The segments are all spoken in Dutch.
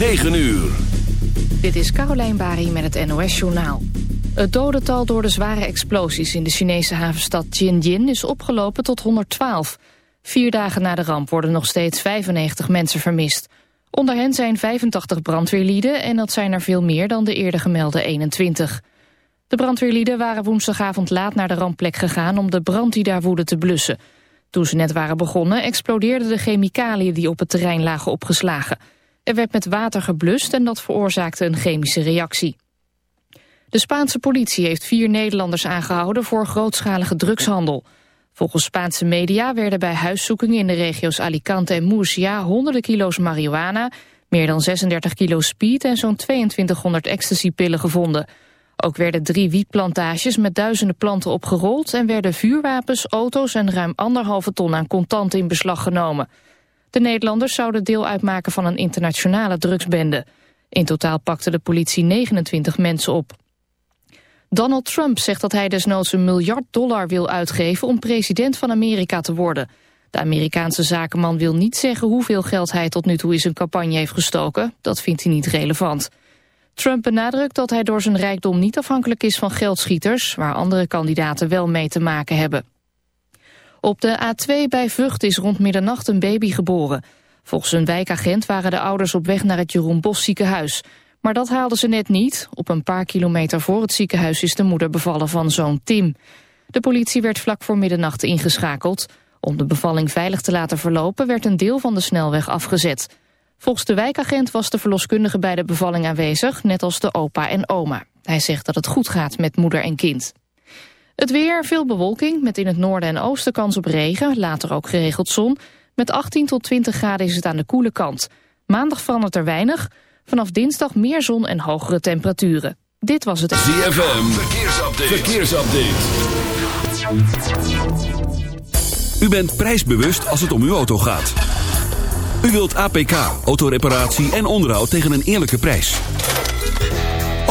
9 uur. Dit is Caroline Bari met het NOS Journaal. Het dodental door de zware explosies in de Chinese havenstad Tianjin is opgelopen tot 112. Vier dagen na de ramp worden nog steeds 95 mensen vermist. Onder hen zijn 85 brandweerlieden en dat zijn er veel meer dan de eerder gemelde 21. De brandweerlieden waren woensdagavond laat naar de rampplek gegaan om de brand die daar woedde te blussen. Toen ze net waren begonnen explodeerden de chemicaliën die op het terrein lagen opgeslagen. Er werd met water geblust en dat veroorzaakte een chemische reactie. De Spaanse politie heeft vier Nederlanders aangehouden voor grootschalige drugshandel. Volgens Spaanse media werden bij huiszoekingen in de regio's Alicante en Murcia honderden kilo's marihuana, meer dan 36 kilo speed en zo'n 2200 ecstasypillen gevonden. Ook werden drie wietplantages met duizenden planten opgerold en werden vuurwapens, auto's en ruim anderhalve ton aan contanten in beslag genomen. De Nederlanders zouden deel uitmaken van een internationale drugsbende. In totaal pakte de politie 29 mensen op. Donald Trump zegt dat hij desnoods een miljard dollar wil uitgeven om president van Amerika te worden. De Amerikaanse zakenman wil niet zeggen hoeveel geld hij tot nu toe in zijn campagne heeft gestoken. Dat vindt hij niet relevant. Trump benadrukt dat hij door zijn rijkdom niet afhankelijk is van geldschieters... waar andere kandidaten wel mee te maken hebben. Op de A2 bij Vught is rond middernacht een baby geboren. Volgens een wijkagent waren de ouders op weg naar het Jeroen Bos ziekenhuis. Maar dat haalden ze net niet. Op een paar kilometer voor het ziekenhuis is de moeder bevallen van zoon Tim. De politie werd vlak voor middernacht ingeschakeld. Om de bevalling veilig te laten verlopen werd een deel van de snelweg afgezet. Volgens de wijkagent was de verloskundige bij de bevalling aanwezig, net als de opa en oma. Hij zegt dat het goed gaat met moeder en kind. Het weer, veel bewolking, met in het noorden en oosten kans op regen, later ook geregeld zon. Met 18 tot 20 graden is het aan de koele kant. Maandag verandert er weinig, vanaf dinsdag meer zon en hogere temperaturen. Dit was het... ZFM, verkeersupdate. verkeersupdate. U bent prijsbewust als het om uw auto gaat. U wilt APK, autoreparatie en onderhoud tegen een eerlijke prijs.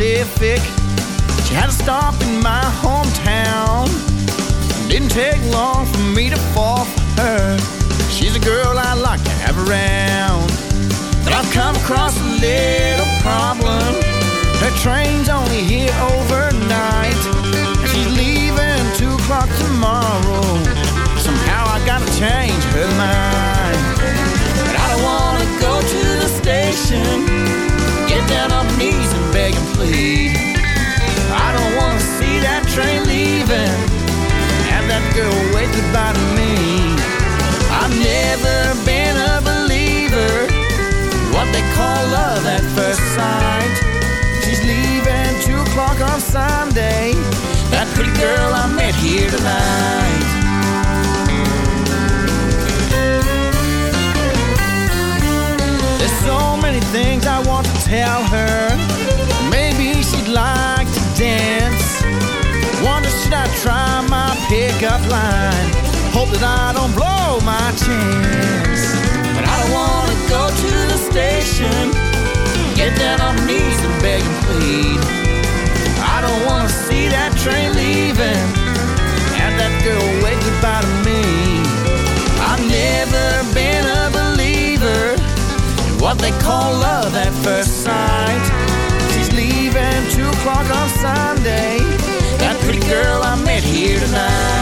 Pacific. She had a stop in my hometown. Didn't take long for me to fall for her. She's a girl I like to have around. But I've come across a little problem. Her train's only here overnight. She's leaving two o'clock tomorrow. Somehow I gotta change and and plead. I don't want to see that train leaving. Have that girl wave goodbye to me. I've never been a believer. What they call love at first sight. She's leaving two o'clock on Sunday. That pretty girl I met here tonight. There's so many things I want to tell her. pickup line. Hope that I don't blow my chance. But I don't wanna go to the station. Get down on knees and beg and plead. I don't wanna see that train leaving. have that girl wave goodbye to me. I've never been a believer in what they call love at first sight. She's leaving two o'clock on Sunday. That pretty girl I met here tonight.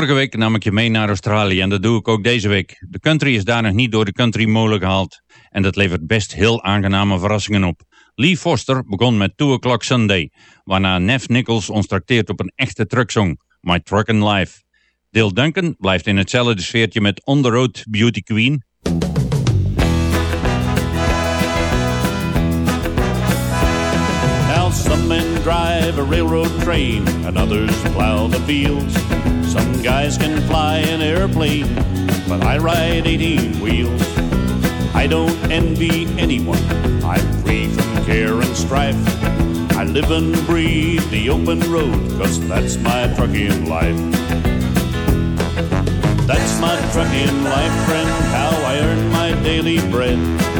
Vorige week nam ik je mee naar Australië en dat doe ik ook deze week. De country is daar nog niet door de country molen gehaald. En dat levert best heel aangename verrassingen op. Lee Foster begon met 2 O'Clock Sunday, waarna Neff Nichols ons trakteert op een echte trucksong, My Truckin' Life. Dale Duncan blijft in hetzelfde sfeertje met On The Road Beauty Queen. Some men drive a railroad train and others plow the fields. Some guys can fly an airplane, but I ride 18 wheels. I don't envy anyone, I'm free from care and strife. I live and breathe the open road, cause that's my trucking life. That's my trucking life, friend, how I earn my daily bread.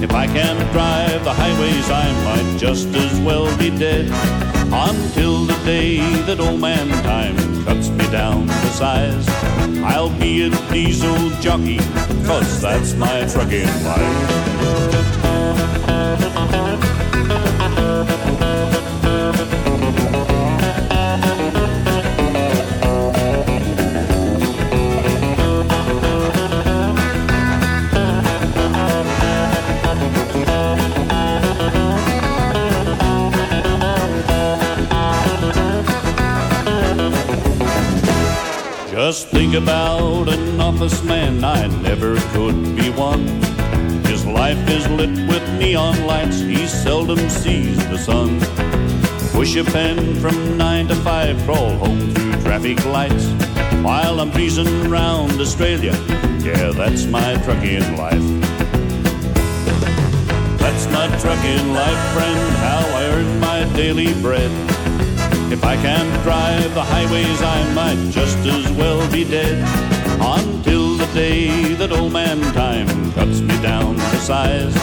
If I can't drive the highways, I might just as well be dead. Until the day that old man time cuts me down to size. I'll be a diesel jockey, cause that's my trucking life. Just think about an office man, I never could be one. His life is lit with neon lights, he seldom sees the sun. Push a pen from nine to five, crawl home through traffic lights. While I'm breezing round Australia, yeah, that's my trucking life. That's my trucking life, friend, how I earn my daily bread. If I can't drive the highways, I might just as well be dead. Until the day that old man time cuts me down to size.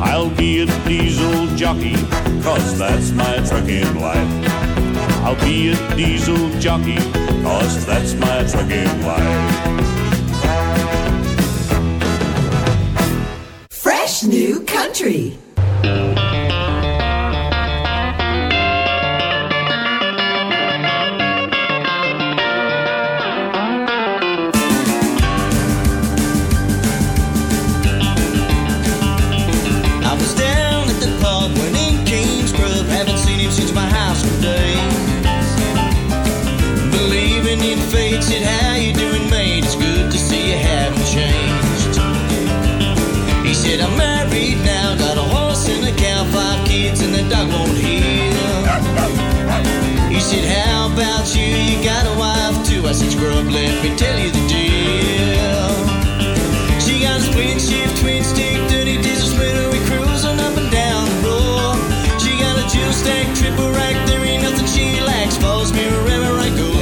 I'll be a diesel jockey, cause that's my trucking life. I'll be a diesel jockey, cause that's my trucking life. Fresh new country. About you? You got a wife too. I said, Scrub, let me tell you the deal. She got a split shift, twin stick, dirty diesel splitter. We cruising up and down the road. She got a dual stack, triple rack. There ain't nothing she lacks. Follows me wherever I go.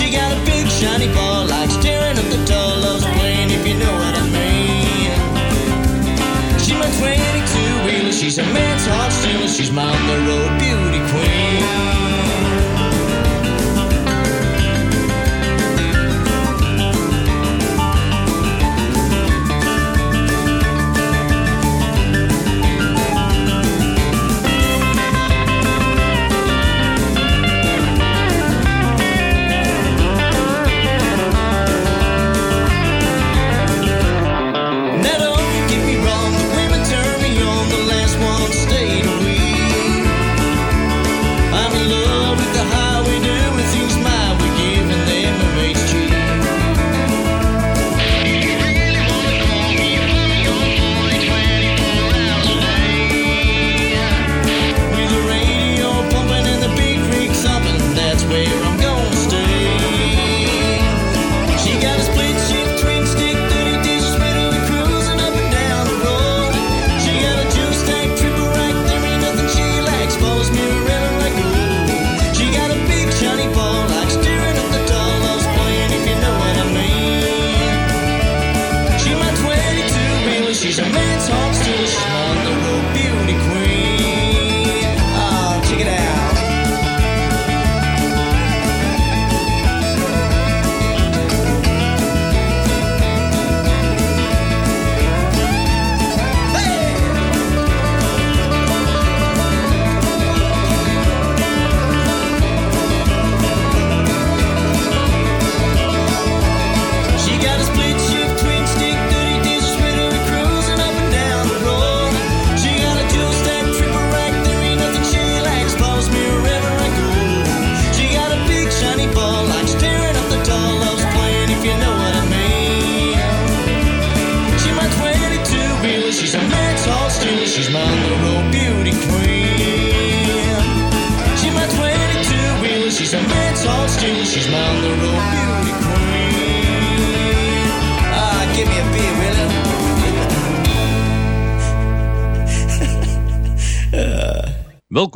She got a big shiny ball, like staring up the tall. Loves playing, if you know what I mean. She my 22 wheeler. She's a man's heart stealer. She's my on the road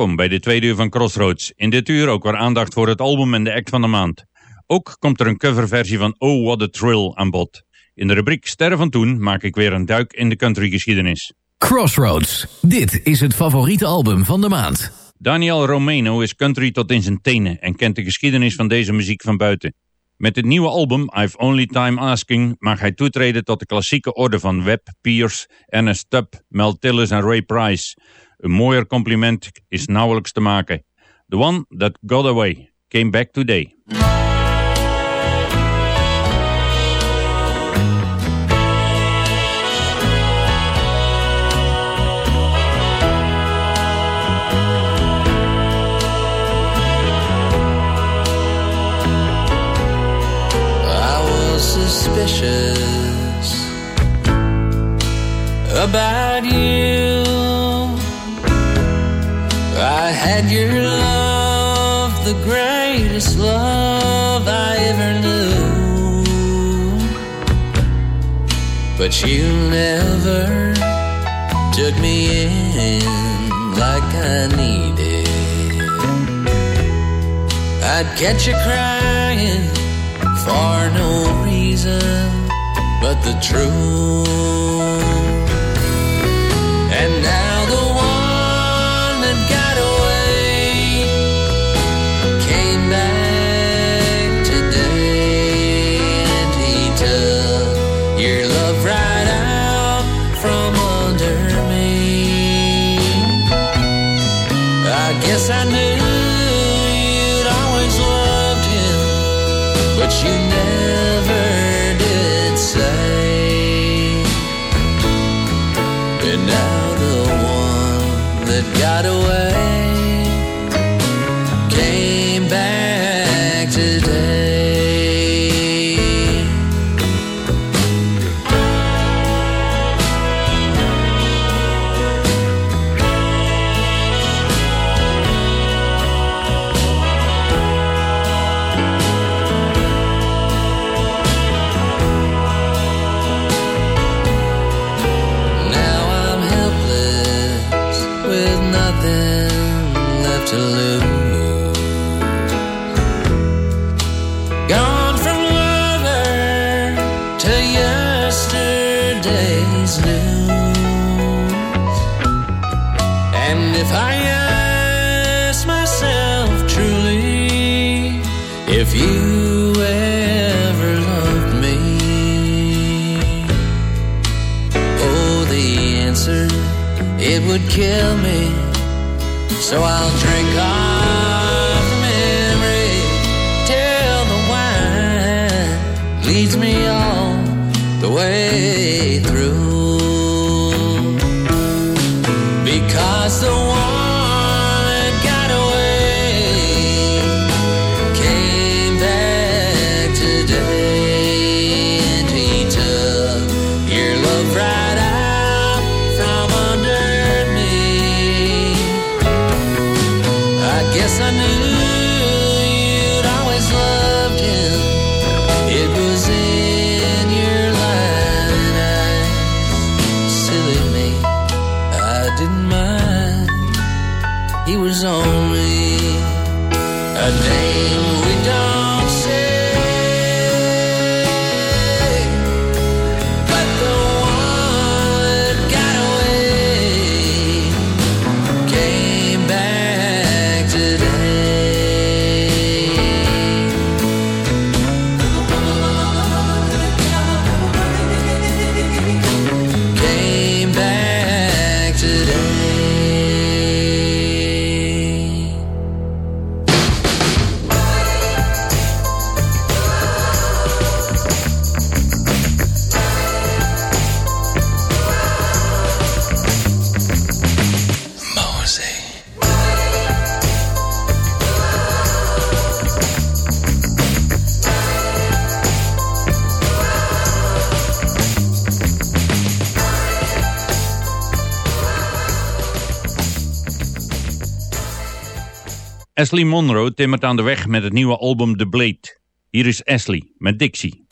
Welkom bij de tweede uur van Crossroads. In dit uur ook weer aandacht voor het album en de act van de maand. Ook komt er een coverversie van Oh What a Thrill aan bod. In de rubriek Sterren van Toen maak ik weer een duik in de countrygeschiedenis. Crossroads. Dit is het favoriete album van de maand. Daniel Romano is country tot in zijn tenen en kent de geschiedenis van deze muziek van buiten. Met het nieuwe album I've Only Time Asking mag hij toetreden tot de klassieke orde van Webb, Pierce, Ernest Tubb, Mel Tillis en Ray Price. Een mooier compliment is nauwelijks te maken. The one that got away came back today. Suspicious about you. I had your love, the greatest love I ever knew. But you never took me in like I needed. I'd catch you crying for no reason but the truth. And now the answer, it would kill me. So I'll drink off Ashley Monroe timmert aan de weg met het nieuwe album The Blade. Hier is Ashley met Dixie.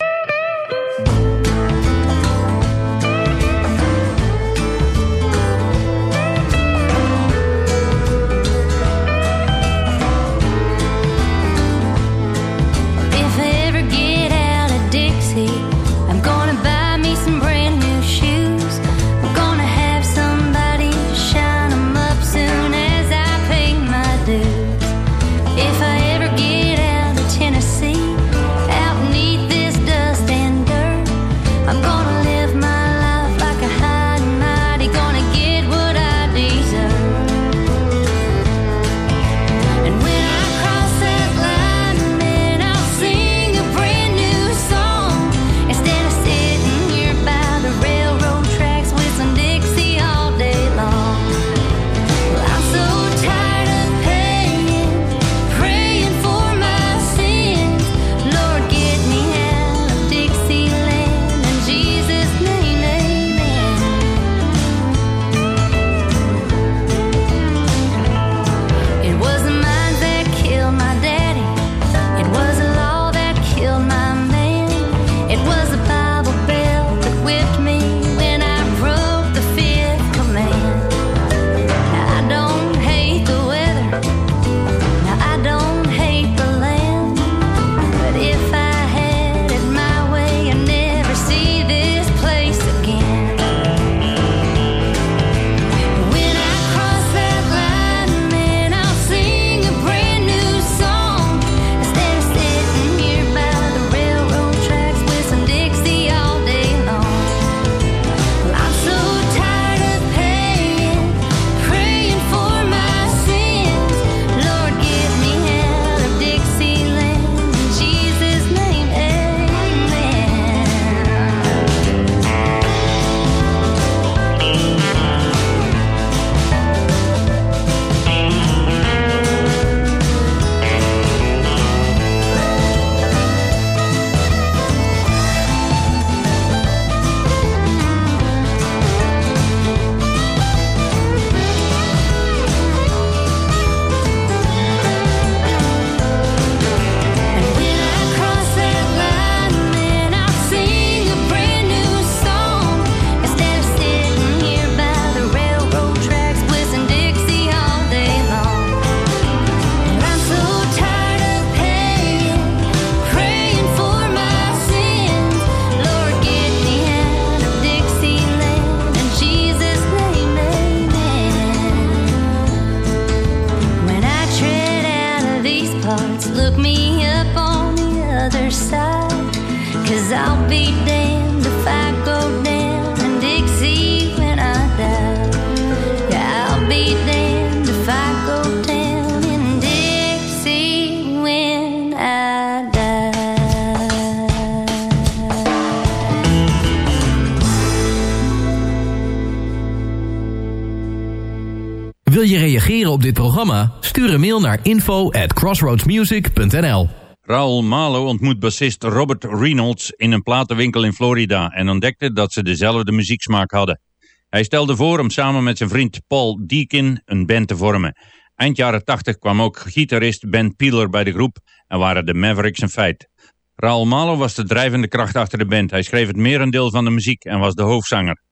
Naar info at crossroadsmusic.nl Raul Malo ontmoet bassist Robert Reynolds in een platenwinkel in Florida en ontdekte dat ze dezelfde muzieksmaak hadden. Hij stelde voor om samen met zijn vriend Paul Deakin een band te vormen. Eind jaren 80 kwam ook gitarist Ben Peeler bij de groep en waren de Mavericks een feit. Raul Malo was de drijvende kracht achter de band. Hij schreef het merendeel van de muziek en was de hoofdzanger.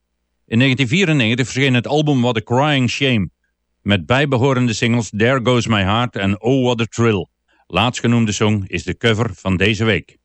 In 1994 verscheen het album What a Crying Shame met bijbehorende singles There Goes My Heart en Oh What a Thrill. Laatstgenoemde song is de cover van deze week.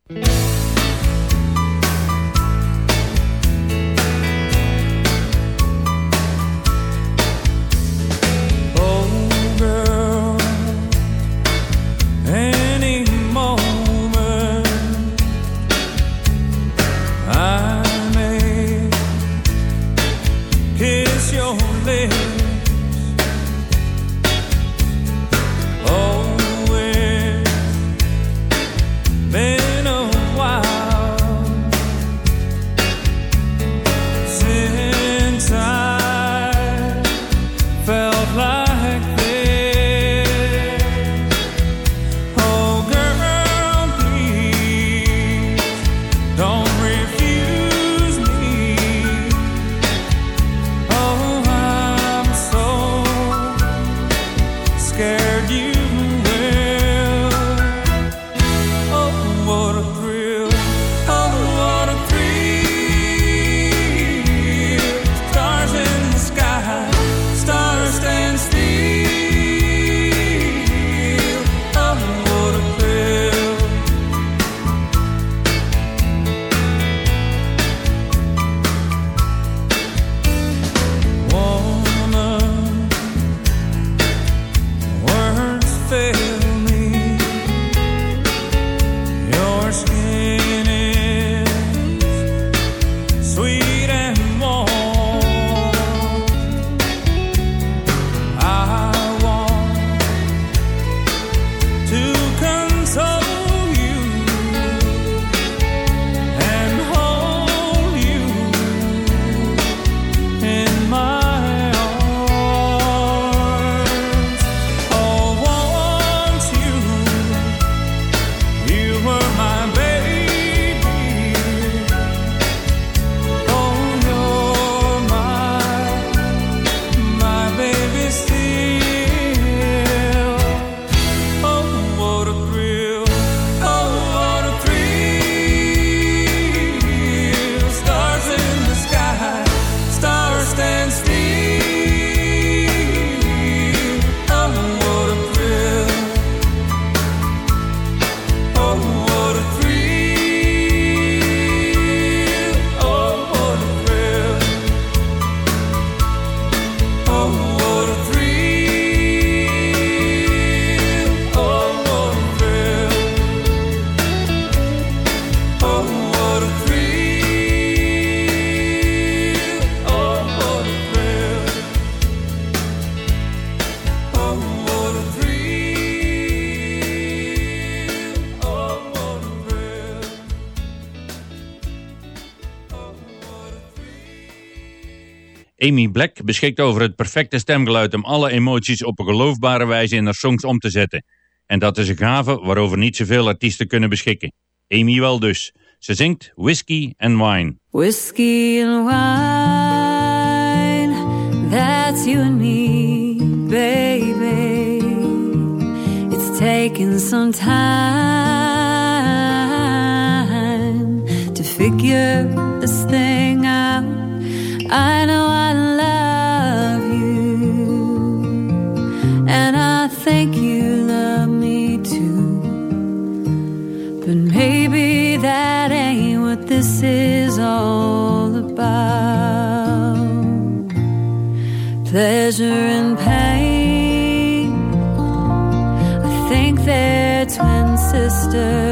Amy Black beschikt over het perfecte stemgeluid om alle emoties op een geloofbare wijze in haar songs om te zetten. En dat is een gave waarover niet zoveel artiesten kunnen beschikken. Amy wel dus. Ze zingt Whiskey and Wine. Whiskey and wine, that's you and me, baby. It's taken some time to figure this thing out. I know Pleasure and pain. I think they're twin sisters.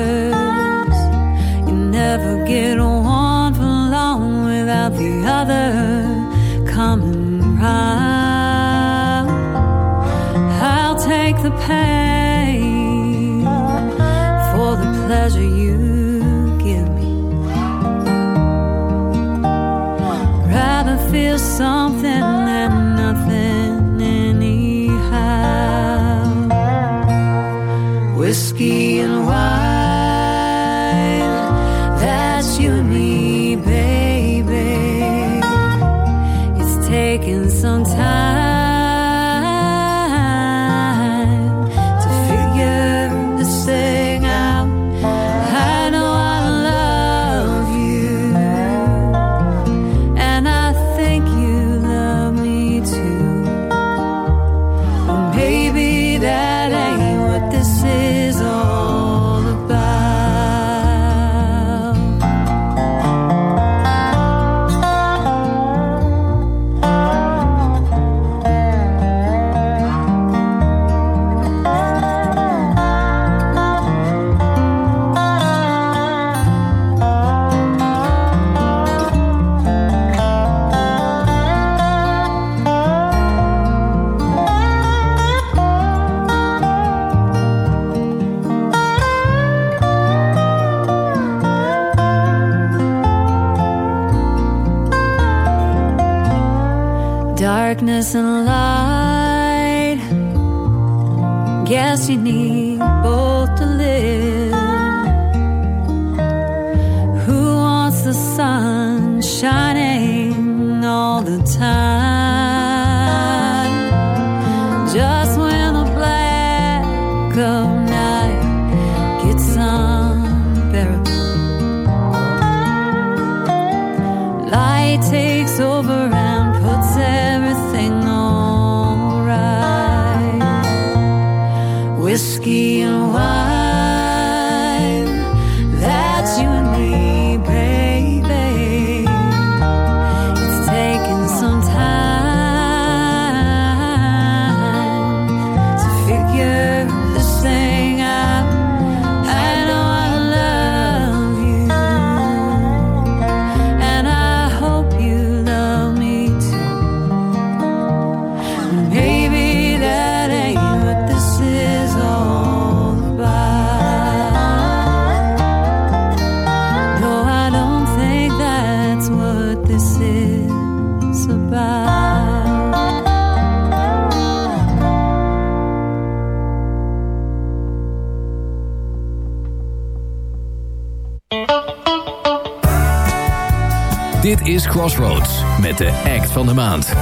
Van de maand.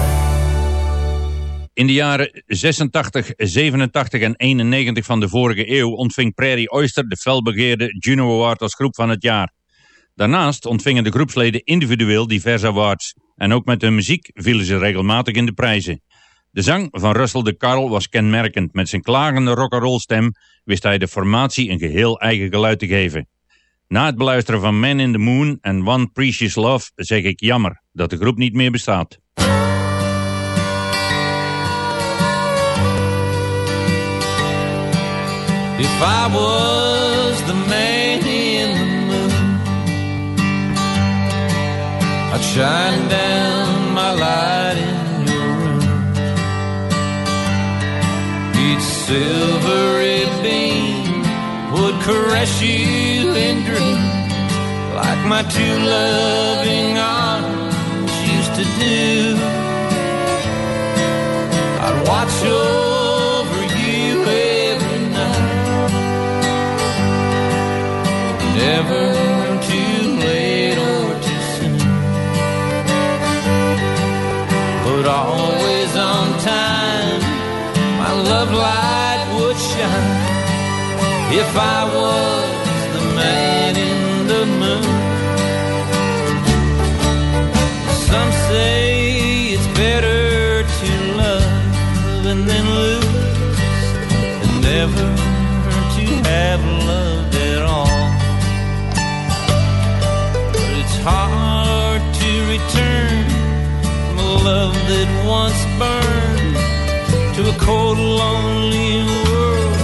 In de jaren 86, 87 en 91 van de vorige eeuw ontving Prairie Oyster de felbegeerde Juno Award als groep van het jaar. Daarnaast ontvingen de groepsleden individueel diverse awards en ook met hun muziek vielen ze regelmatig in de prijzen. De zang van Russell de Carl was kenmerkend. Met zijn klagende rock'n'roll stem wist hij de formatie een geheel eigen geluid te geven. Na het beluisteren van Man in the Moon en One Precious Love zeg ik jammer dat de groep niet meer bestaat. if I was the man in the moon. I'd shine down my light in your room. Each silvery beam would caress you in dreams, like my two loving arms used to do. I'd watch your never too late or too soon, but always on time. My love light would shine if I was the man in the moon. Some say it's better to love and then lose, and never to have love. hard to return from a love that once burned to a cold, lonely world.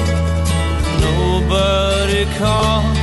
Nobody calls.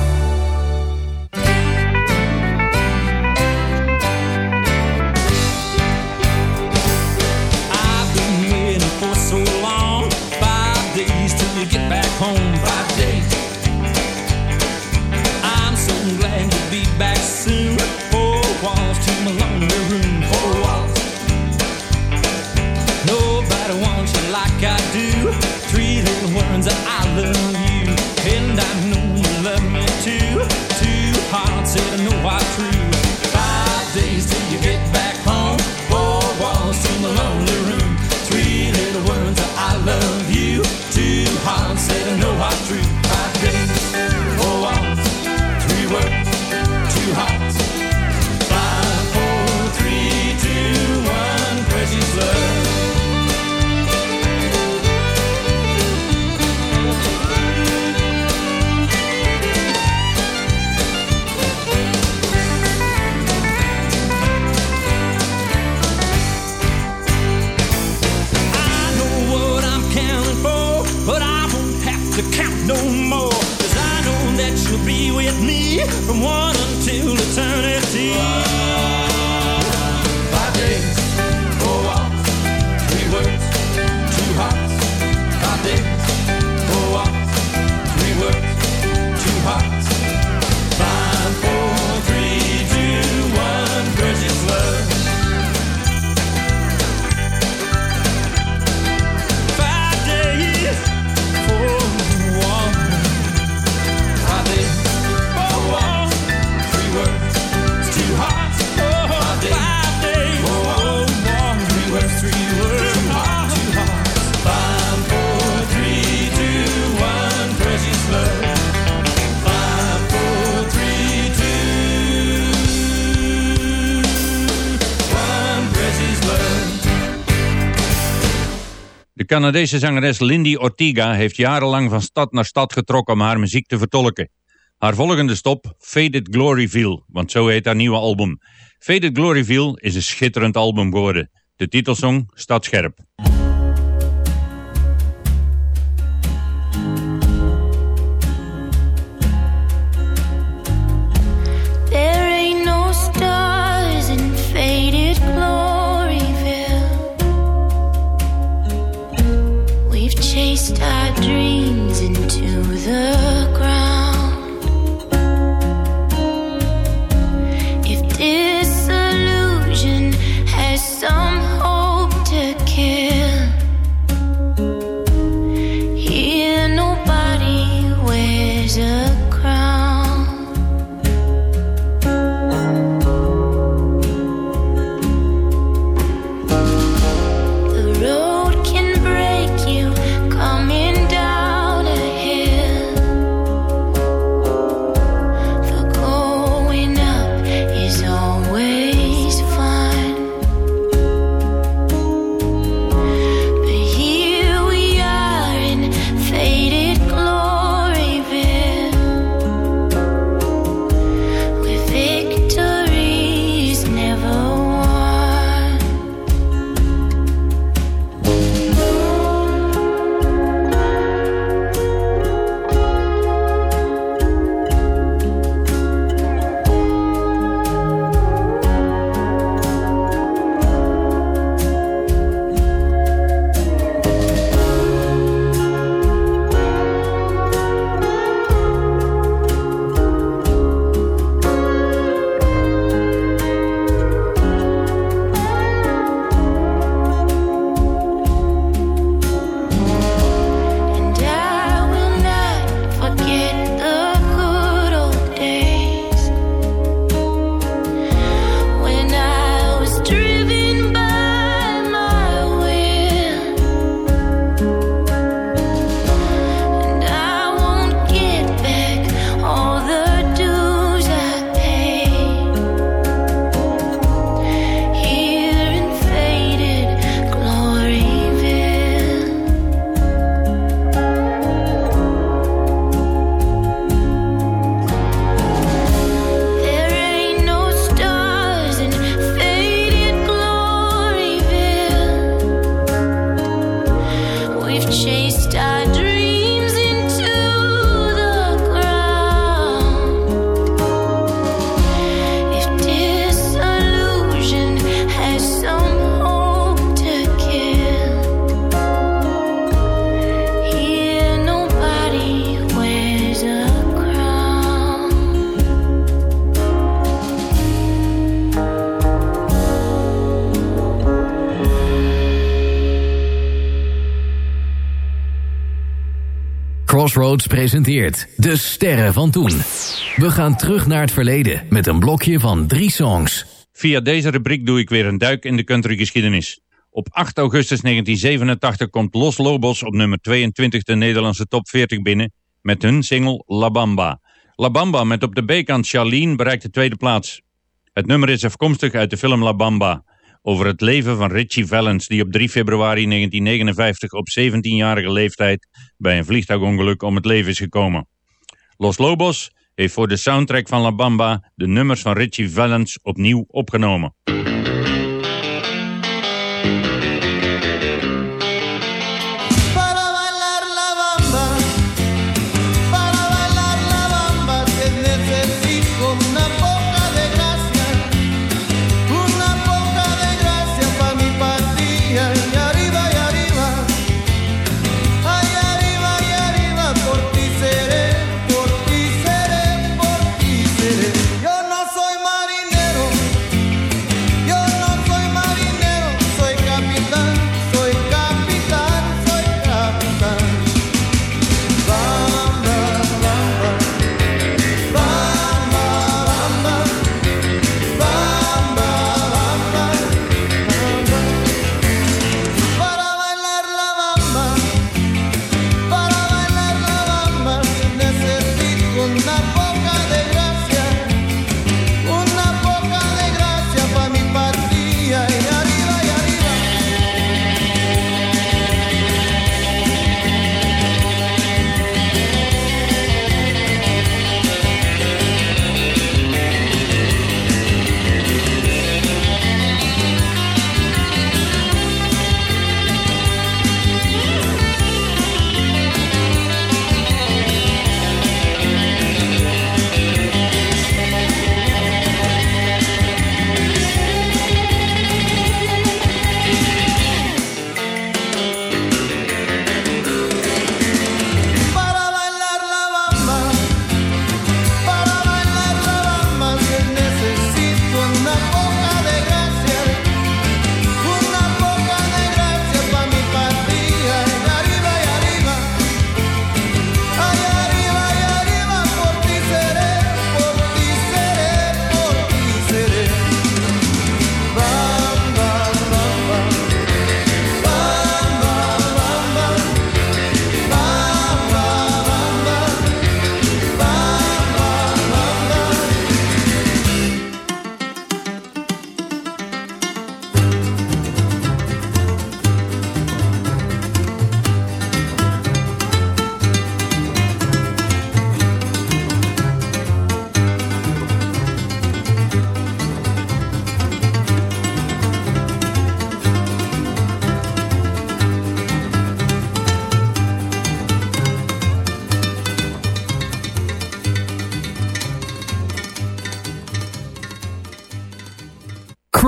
Canadese zangeres Lindy Ortiga heeft jarenlang van stad naar stad getrokken om haar muziek te vertolken. Haar volgende stop, Faded Gloryville, want zo heet haar nieuwe album. Faded Gloryville is een schitterend album geworden. De titelsong staat scherp. Crossroads presenteert De Sterren van Toen. We gaan terug naar het verleden met een blokje van drie songs. Via deze rubriek doe ik weer een duik in de countrygeschiedenis. Op 8 augustus 1987 komt Los Lobos op nummer 22 de Nederlandse top 40 binnen met hun single La Bamba. La Bamba met op de B-kant Charlene bereikt de tweede plaats. Het nummer is afkomstig uit de film La Bamba over het leven van Richie Valens die op 3 februari 1959 op 17-jarige leeftijd bij een vliegtuigongeluk om het leven is gekomen. Los Lobos heeft voor de soundtrack van La Bamba de nummers van Richie Valens opnieuw opgenomen.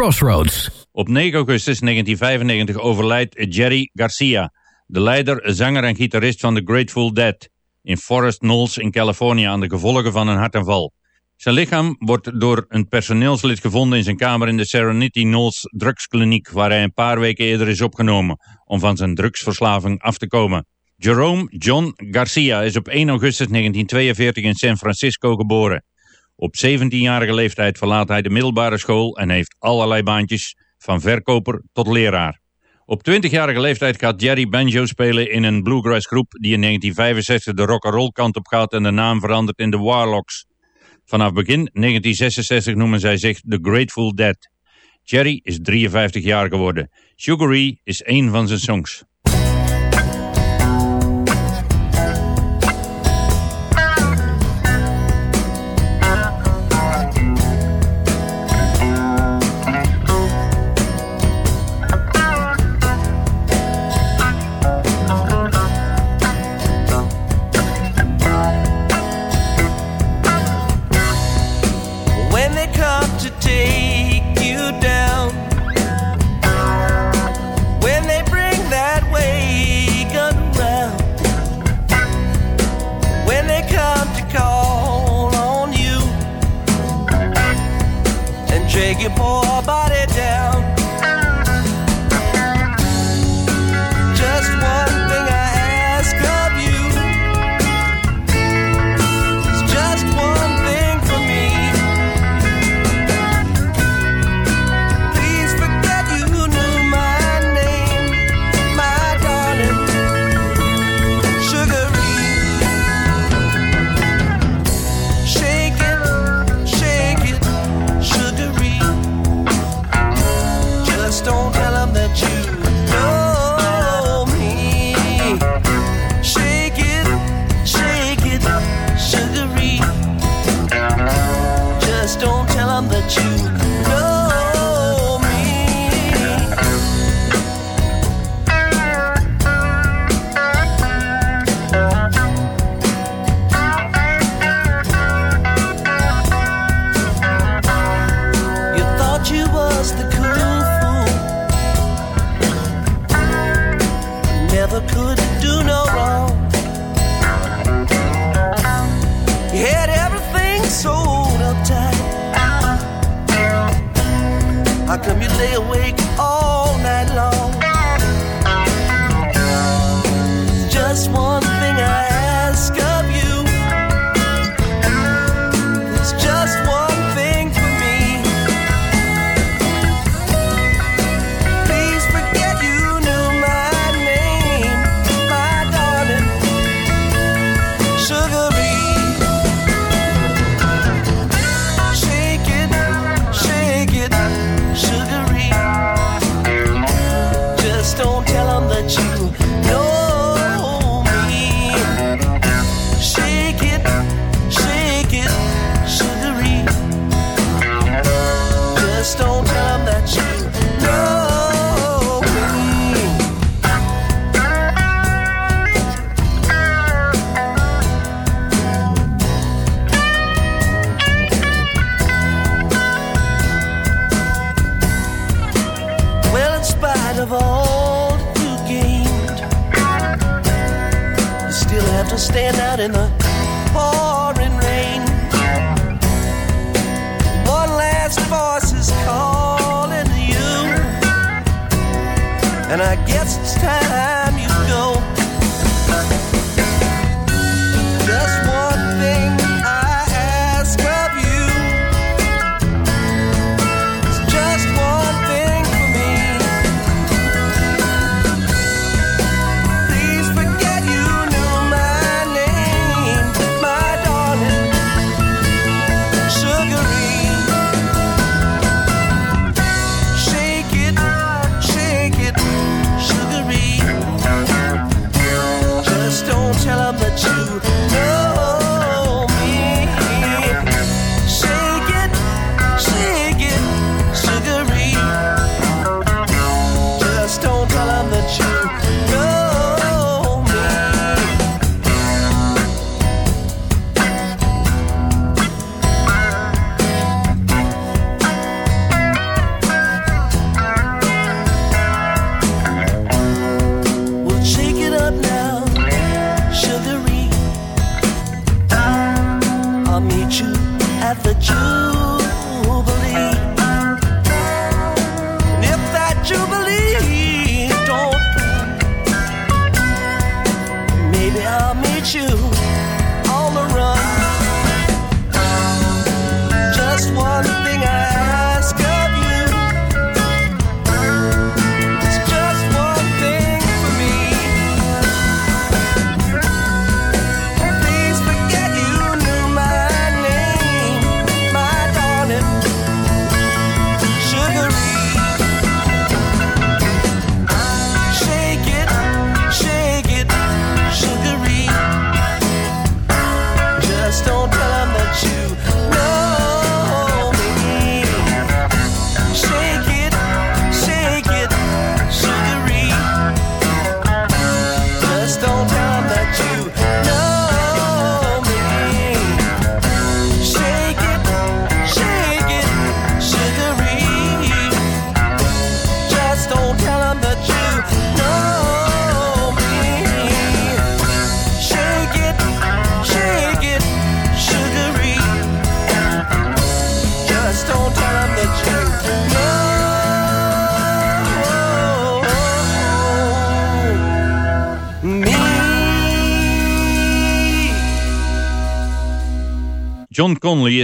Crossroads. Op 9 augustus 1995 overlijdt Jerry Garcia, de leider, zanger en gitarist van The Grateful Dead, in Forest Knolls in Californië aan de gevolgen van een hartaanval. Zijn lichaam wordt door een personeelslid gevonden in zijn kamer in de Serenity Knolls drugskliniek, waar hij een paar weken eerder is opgenomen om van zijn drugsverslaving af te komen. Jerome John Garcia is op 1 augustus 1942 in San Francisco geboren. Op 17-jarige leeftijd verlaat hij de middelbare school en heeft allerlei baantjes, van verkoper tot leraar. Op 20-jarige leeftijd gaat Jerry banjo spelen in een bluegrass groep die in 1965 de rock'n'roll kant op gaat en de naam verandert in de Warlocks. Vanaf begin 1966 noemen zij zich The Grateful Dead. Jerry is 53 jaar geworden. Sugary is één van zijn songs.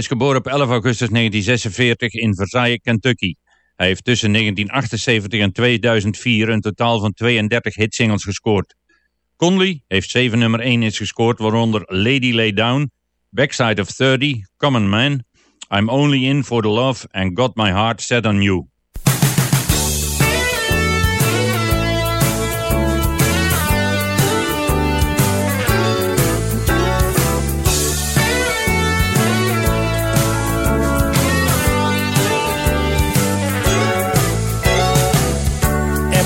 Is geboren op 11 augustus 1946 in Versailles, Kentucky. Hij heeft tussen 1978 en 2004 een totaal van 32 hitsingles gescoord. Conley heeft 7 nummer 1 hits gescoord, waaronder Lady Lay Down, Backside of 30, Common Man, I'm Only In For The Love and Got My Heart Set On You.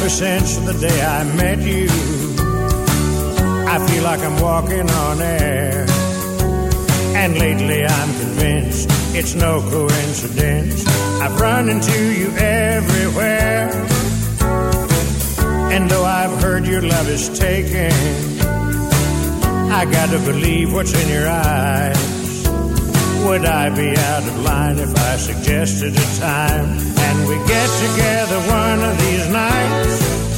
Ever since the day I met you, I feel like I'm walking on air. And lately I'm convinced it's no coincidence. I've run into you everywhere. And though I've heard your love is taken, I gotta believe what's in your eyes. Would I be out of line if I suggested a time and we get together one of these nights?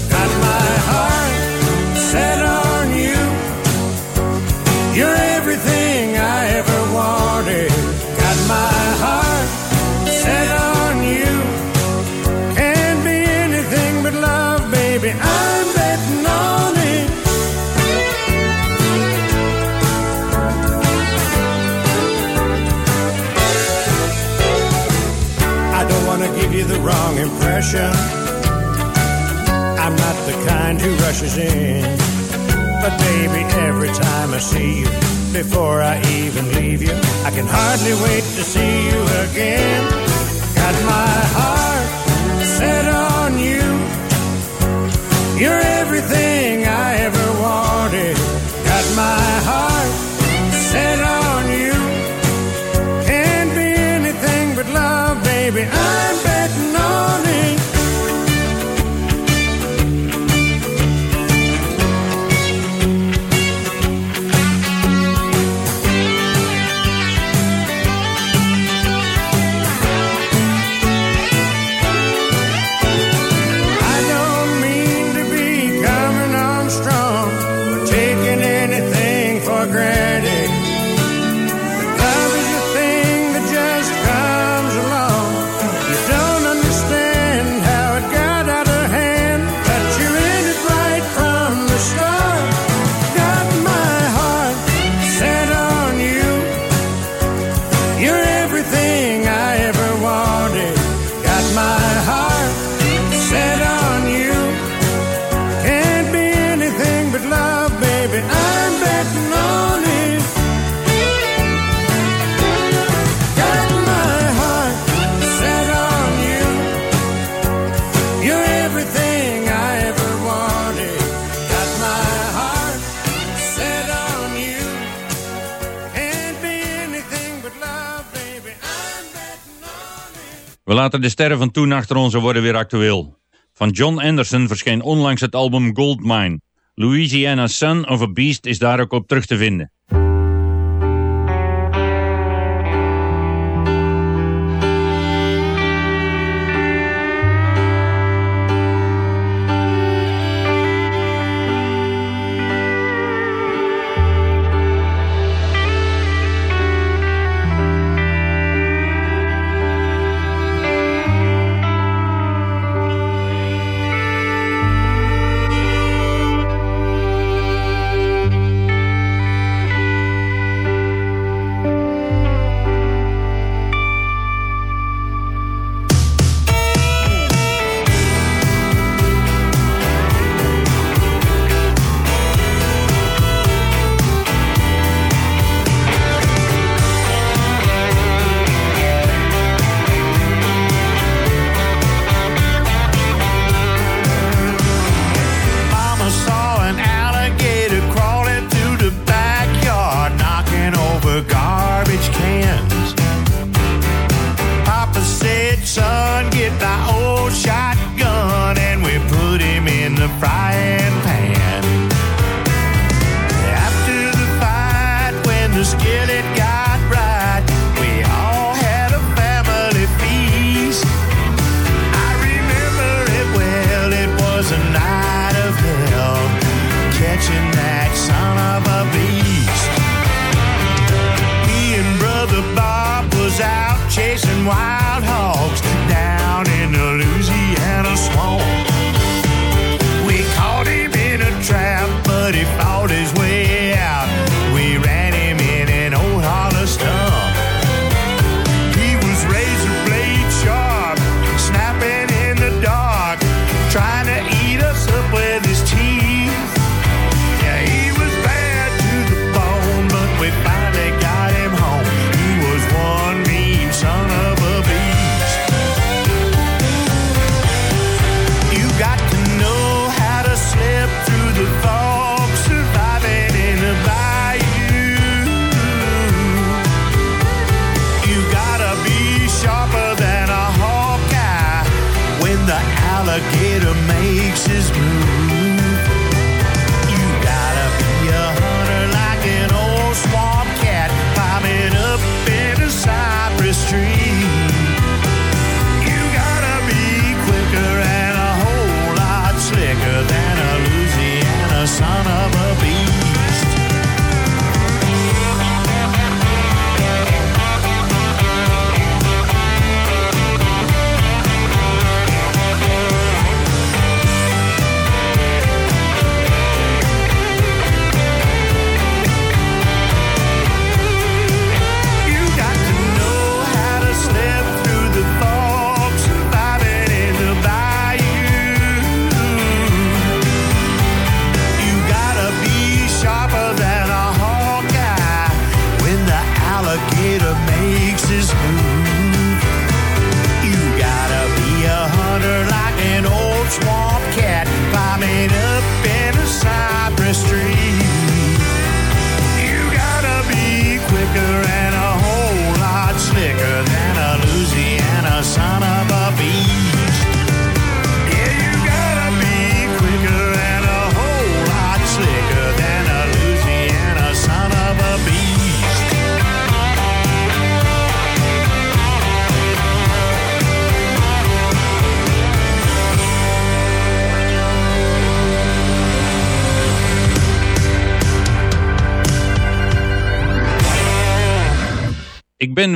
Got my heart set on you. You're everything wrong impression. I'm not the kind who rushes in. But baby, every time I see you, before I even leave you, I can hardly wait to see you again. Got my heart set on you. You're everything I ever wanted. Got my heart set on you. Can't be anything but love, baby. I'm laten de sterren van toen achter ons en worden weer actueel. Van John Anderson verscheen onlangs het album Goldmine. Louisiana Son of a Beast is daar ook op terug te vinden.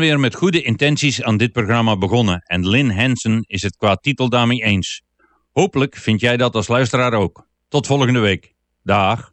weer met goede intenties aan dit programma begonnen en Lynn Hansen is het qua titel daarmee eens. Hopelijk vind jij dat als luisteraar ook. Tot volgende week. Dag.